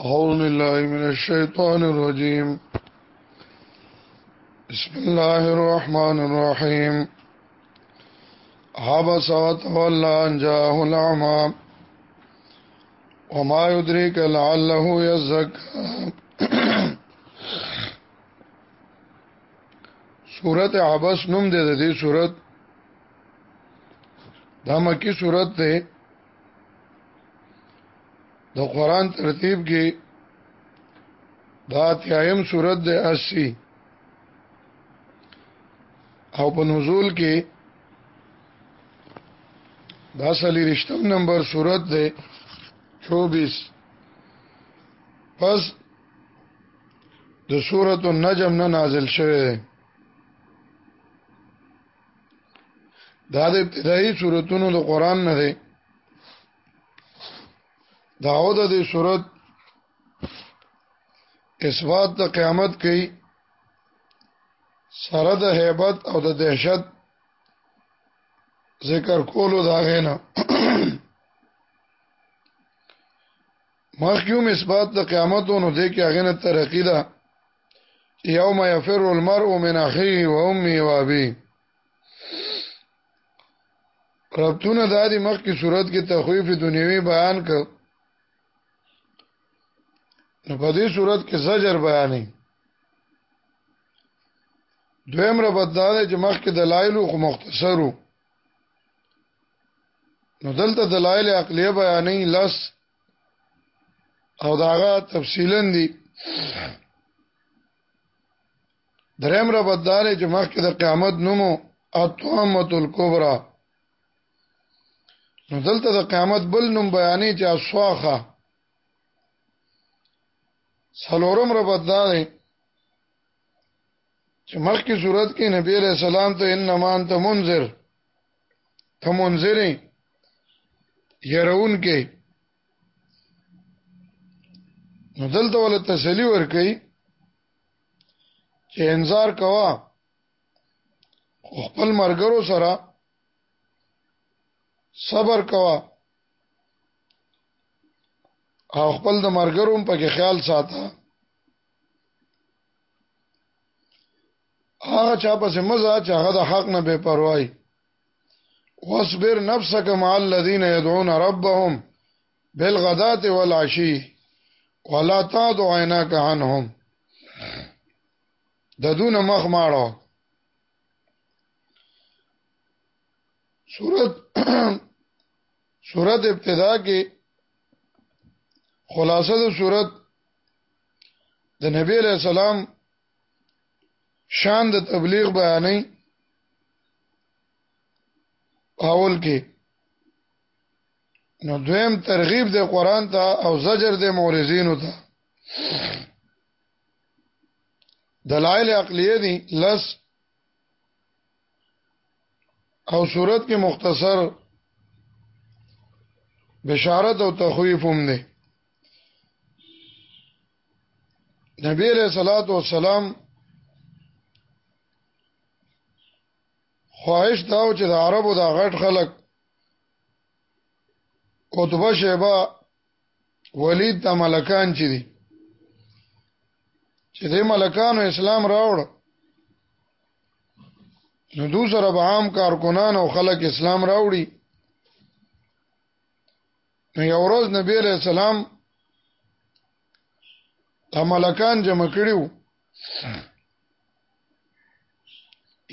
أعوذ بالله من الشيطان الرجيم بسم الله الرحمن الرحيم عبس وتولى أن جاءه الأعمى وما يدريك لعله يزكى سورت عبس نوم دي د دې سورت دا مکی صورت ده د قران ترتیب کې دا تیایم صورت ده 80 او په نزول کې دا سلی رشتم نمبر صورت ده 24 پس د سورۃ النجم نه نازل شوه دا د ابتدایي صورتونو د قران نه دی داود د دې صورت اثبات د قیامت کوي سره د hebat او د دهشت ذکر کولو دا غینا مخکوم اثبات د قیامت نو دې کې هغه نه ترقی ده یوم یفر المرء من اخیه و امه و ابیه ربطونه د دې مخ کی صورت کې تخویف دنیوي بیان ک نو په دې صورت کې زجر بیانې دویم ربط دا دی چې مخ کې دلایل خو مختصرو نو دلته دلایل عقلیه بیانې لس او داغه تفصیلا دی دریم را بدار چې مخکې د قیامت نومو اتوامت الکبرى نو دلته د قیامت بل نوم بیانې چې اسواخه سلورم را بدار چې مخکې صورت کې نبی علیہ السلام ته انما انت منذر ته منذر يرون کې نو دلته ول تسلی ور کوي چې انتظار کوا خپل مرګرو سره صبر کوا او خپل د مرګرو په کې خیال ساته هغه چا پسې مزه چې هغه د حق نه بے پروايي واصبر نفسك مع الذين يدعون ربهم بالغداة والعشي ولا تعد عيناك عنهم د دون مخ ماړو صورت صورت ابتدا کې خلاصه د صورت د نبی علیہ السلام شان د تبلیغ بیانې پاول کې نو دویم ترغیب د قران ته او زجر د مورزینو ته دلائل عقلیه دي لس او صورت کې مختصر بشارت او تخویف هم دي نبی علیہ الصلوۃ والسلام خواهش داو چې د عربو دا غټ خلک قطبه شیبه ولید د ملکان چې دي چې د ملکانو اسلام راوړ نو دوسر به عام کارکنان او خلک اسلام راوړي نو یو ورځ نبی علیہ السلام تا ملکان جمع کړیو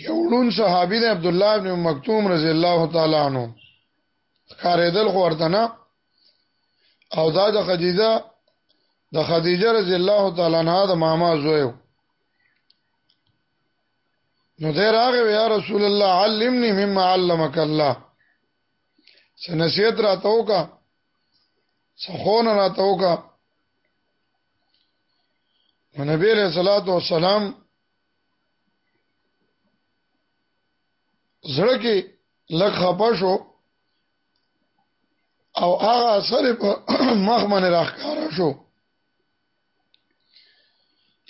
یو لون صحابي دی عبد الله ابن مکتوم رضی الله تعالی عنہ کاریدل خو ورته نه او دا د خدیجه د خدیجه رضی الله تعالی عنها د ماما زوی نو دې راغی یا رسول الله علمني مما علمك الله سنسیت راته وکا سخون راته وکا نبی علیہ الصلوۃ والسلام زړه کې لږ خپه شو او هغه اثر په مخ باندې راخکار شو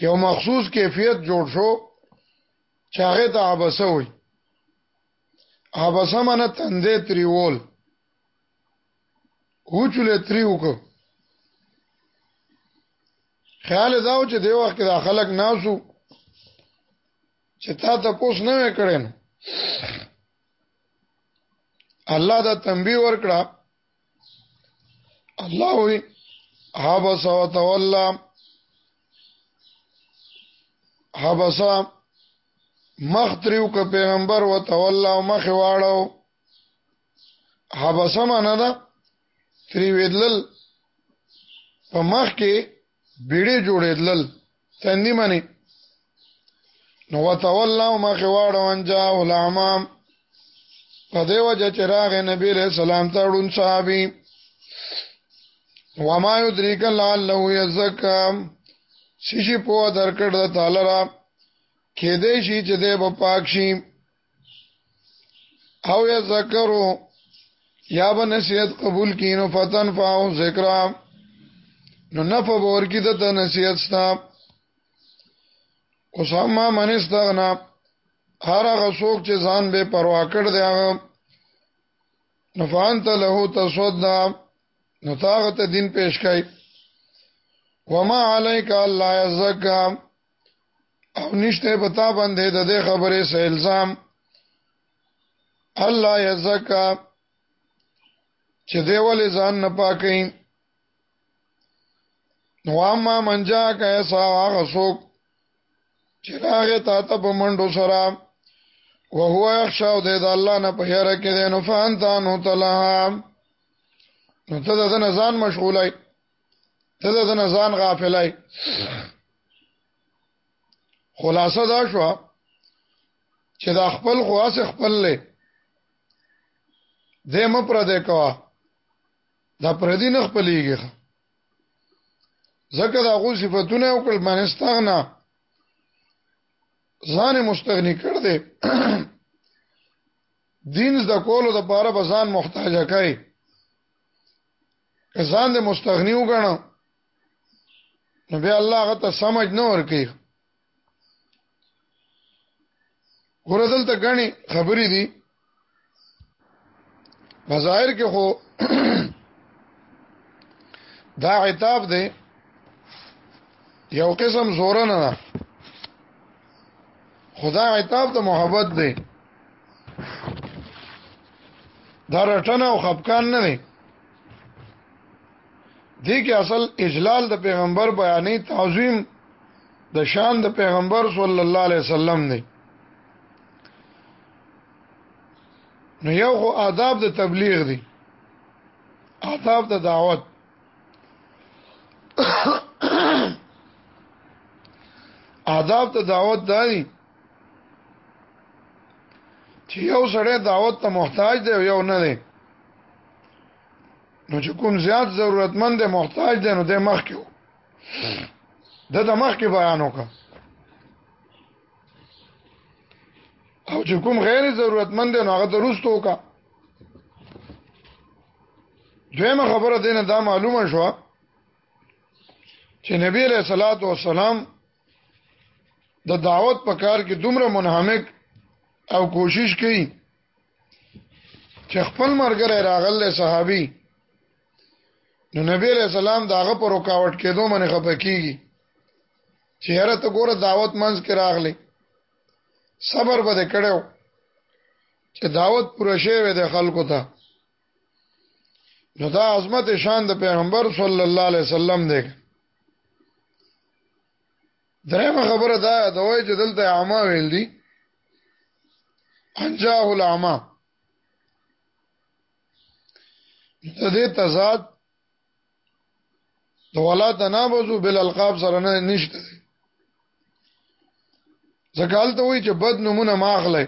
یو مخصوص کیفیت جوړ شو چې هغه ته عبسه وي حبسه منه تندې تریول وچولې تری وکړه خیال داو چې دی وخت دا خلک ناسو چې تا ته پوس نه وکړین الله دا تنبیه ورکړه الله وی حبس و تولا حبس مخ تریو که پیغمبر و تولا و مخ واړو حبس معنا ده تریویدل په مخ کې بیړې جوړېدل تندې منی نو وتولوا ما خواړو انجا علمام په دې وجه چې راغ نبی له سلام ته ډون صحابي وما يدريك لعله يزكى شیشی په درکړه تعالی را کې دې شي چې دې په پاک شي او یا ذکرو یا به نصیحت قبول کینو فتن فاو ذکر نو نفع بور کی دته نصیحت ستا اوس هم من استغنا هر هغه څوک چې ځان به پروا کړ دی هغه نفانت له تصدا نو تاغه ته دین پیش کای وما علیک الله یزکا او نشته پتا باندې د دې خبرې سه الزام الله یزکا چې دی ولې ځان نه پاکي نو اما منجا کیسا هغه څوک چې راغه تا ته په منډو سره وهو یخشا او د الله نه په هر کې دی نو فانتا نو تلها نو ته د نزان مشغولای ته د نزان غافلای خلاصه دا شو چې دا خپل خواص خپل له دې م پر دې کوا دا پر دې نه خپلېږي ځکه دا غو صفاتونه او کل منستغنا ځان مستغنی کړ دې دین ز د کولو د پاره بزان محتاج کای ځان د مستغنی وګڼه نو بیا الله هغه ته سمج نه ورکي ګوره دلته غني خبرې دي مظاهر کې خو دا عتاب دی یو قسم زور نه خدا عتاب ته محبت دی دا رټنه او خپکان نه دی دې کې اصل اجلال د پیغمبر بیانې تعظیم د شان د پیغمبر صلی الله علیه وسلم دی نو یو خو آداب د تبلیغ دی آداب د دعوت آداب ته دعوت دی چې یو سړی دعوت ته محتاج دی او یو نه دی نو چې کوم زیات ضرورتمند دی محتاج دی نو د مخ کې د د مخ کې بیان وکړه او چې کوم غیر ضرورتمند دی نو هغه درست وکړه دویمه خبره دینه دا معلومه شو چې نبی علیہ الصلوۃ والسلام د دعوت په کار کې دومره منهمک او کوشش کوي چې خپل مرګره راغله صحابي نو نبی علیہ السلام داغه پر رکاوټ کېدو باندې خپه کیږي چې هره ته ګوره دعوت منځ کې راغلی صبر به کړو چې دعوت پوره شوه د خلکو ته نو دا عظمت شان د پیغمبر صلی الله علیه وسلم دی درېمه خبره دا د وای چې دلته عامه ویل دي انجاه العامه د دې تضاد د ولا تنابزو بل القاب سره نه نشته ځکه هلته وایي چې بد نمونه ماخله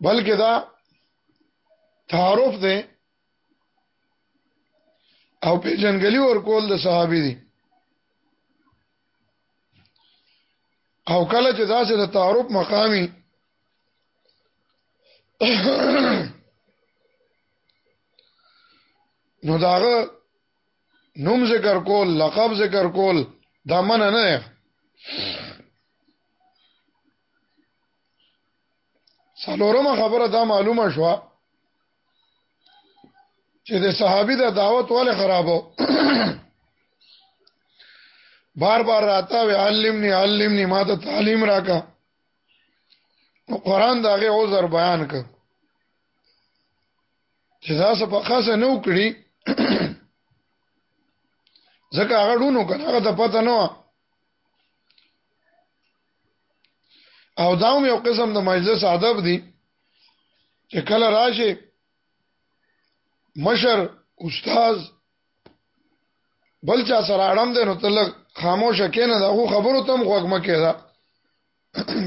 بلکې دا تعارف دی او په جنګلي ورکول د صحابي دي او کله چې داسې د تعارف مقامي نو داغه نوم ذکر کول لقب ذکر کول دا منه نه څلورمه خبره دا معلومه شوه چې د صحابي د دعوت ولې خرابو بار بار راته وی علمني علمني ما ته تعلیم راکا نو قران دا غي عذر بیان ک چې دا څه په خاصه نه وکړي ځکه هغه ډونو کنه هغه ته پته نه و او دا هم یو قسم د مجلس ادب دی چې کله راشي مشر استاد بل چا سره اړم دی نو تل خاموش کینه دا خو خبرو تم غوږ مکه دا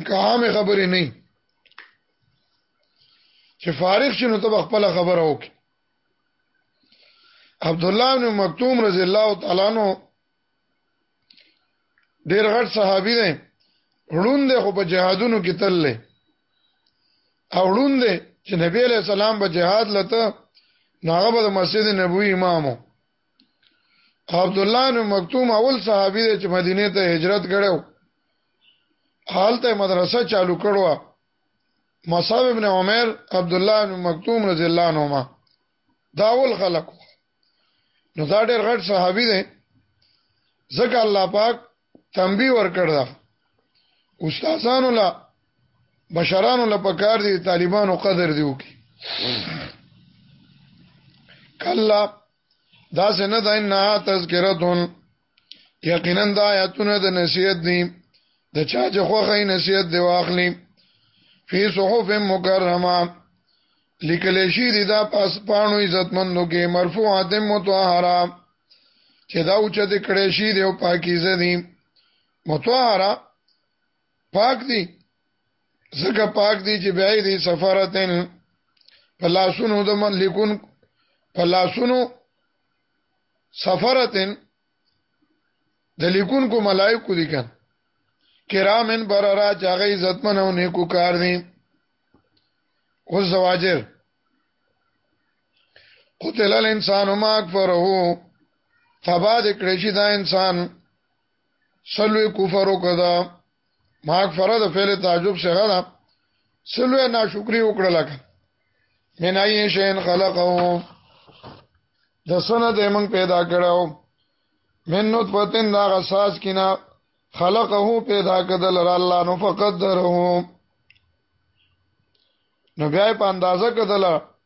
که عامه خبرې نه چې فارغ شنو ته خپل خبره وکړي عبد الله بن مکتوم رضی الله تعالی عنہ ډیر غټ صحابي دی هړوند خو په جهادونو کې تل له او هړوند چې نبی علیہ السلام په جهاد لته ناغه په مسجد نبوي امامو عبد الله بن مکتوم اول صحابي دی چې مدینه ته هجرت کړو حالته مدرسه چالو کړو مصعب ابن عمر عبد الله بن مکتوم رضی الله عنهما داول خلق نو دا ډېر غټ صحابي دی ځکه الله پاک تنبیه ورکړ دا استادانو لا بشرانو لا پکار دي طالبانو قدر دی وکي کلا دا سنه دا نه تذکرتون یقینا د آیاتونه د نصیحت دی د چا چې خوخه نصیحت دی واخلي فی صحف مکرمه لیکل شي دی دا پاس پانو عزتمندو کې مرفوعات متطهره چې دا اوچ د کړه شي دی او پاکیزه دی متطهره پاک دی زکه پاک دی چې بیا دی سفارتن پلاسونو د ملکون پلاسونو سفرتن د لیکونکو ملائکو دي کان کرامن بررا چاغه عزتمن او نیکو کار دي او زواجر قتل الانسان ما اکفره تبا د کړی شي دا انسان سلوی کفر وکړه ما فرض فعل تعجب څنګه ده سلوی ناشکری وکړه لکه من ای شین خلقو د سنه د موږ پیدا کړو من نطفتن دا غساس کینا خلقه پیدا کدل را الله نو فقدره نو بیا په اندازه کدل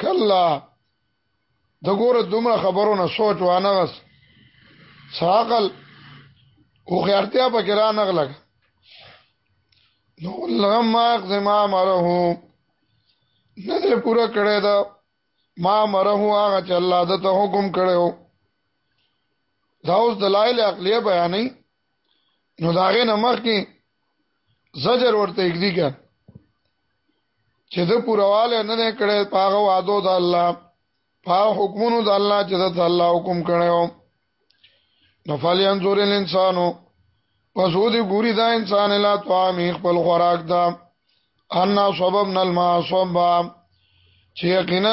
کلا د ګوره دومره خبرو نه سوچ وانه غس ساقل او خیرتیا پکې را نغلګ نو لغم ما زما مره نه دې پورا کړې دا ما مره هغه چې الله د ته حکم کړو دا اوس دلایل عقلیه بیانې نو داغه نه مخکې زجر ورته اګدی کا چې د پرواله نه نه کړي پاغه وادو د الله پاغ حکمونو د الله چې د الله حکم کړو نو فلیان زور الانسانو پس و دې ګوري دا انسان لا طعام خپل خوراک دا ان صببنا الماء صبا چې یقینا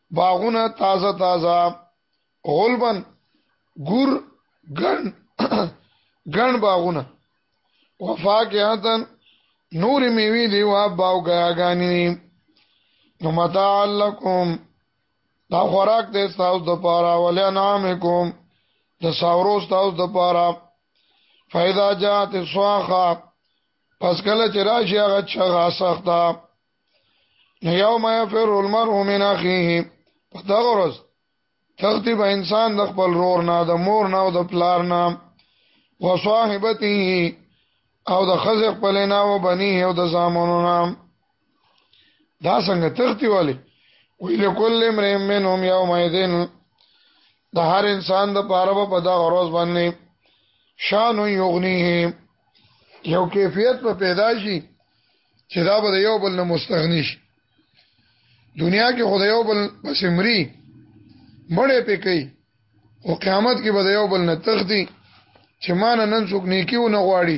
باغونه تازه تازه غلبن ګور ګن ګن باغونه وفاکهتن نور میوی دی وا باو غاګانی نو متاع لکم دا خوراک دې تاسو د پاره ولې نام کوم د ساورو تاسو د پاره فایدا جات سواخه پس کله چې راشي هغه چغه سخته یوم یفر المرء من اخیه په دا ورځ تختی به انسان د خپل رور نه د مور نه او د پلار نه و صاحبته او د خزه خپل نه او بنی او د زامنو نه دا څنګه تختی والی ویل کل امرئ منهم یومئذ د هر انسان د پاره په دا غروز باندې شان یغنیه یو کیفیت په پیدا شي چې دا به یو بل نه مستغنی شي دنیا کې خدای یو بل پس مري مړې پې کوي او قیامت کې به یو بل نه تختی چې مان نن څوک نیکیو نه غواړي